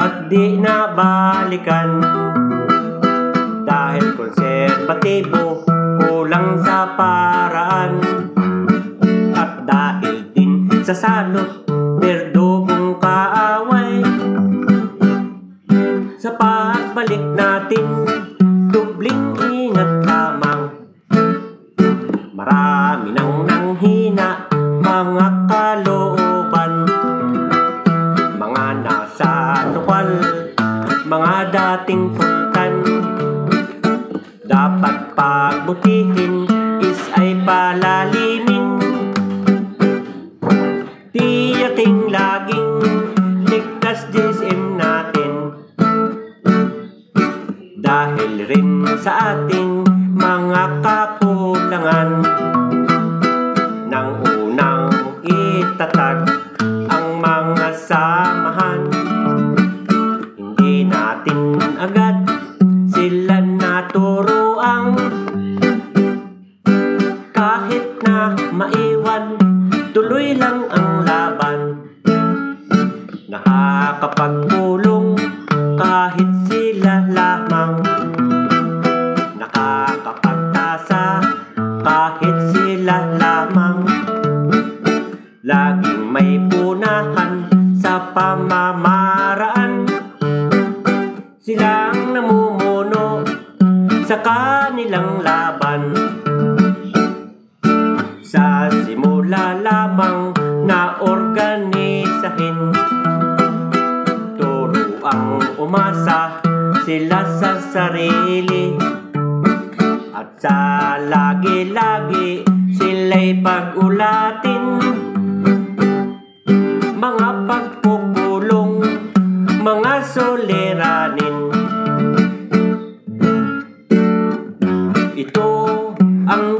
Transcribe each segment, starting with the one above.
At di na balikan Dahil konserbatibo, kulang sa paraan. At dahil din sa salot, berdugong kaaway. Sa pagbalik natin, mga dating pulkan Dapat pagbutihin, is ay palalimin. Tiyaking laging ligtas DSM natin. Dahil rin sa ating mga kakulangan naturuang Kahit na maiwan, tuloy lang ang laban. Nakakapagpulong kahit sila lamang. Nakakapagtasa kahit sila lamang. Laging may punahan sa pamamaraan. Silang namumuno sa kanilang laban. Sa simula lamang na organisahin Turo ang umasa sila sa sarili. At sa lagi-lagi sila'y pag-ulatin. Mga pagpupulong, mga soleranin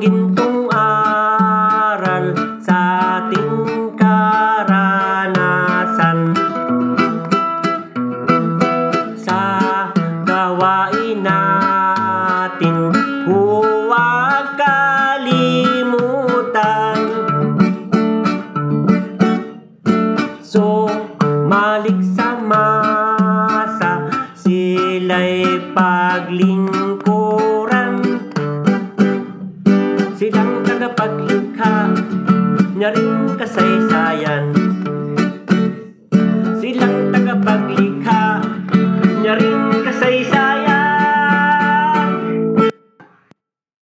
gintong aral sa ating karanasan. Sa gawain natin huwag kalimutan. So, malik sa masa sila'y paglingkuran rin kasaysayan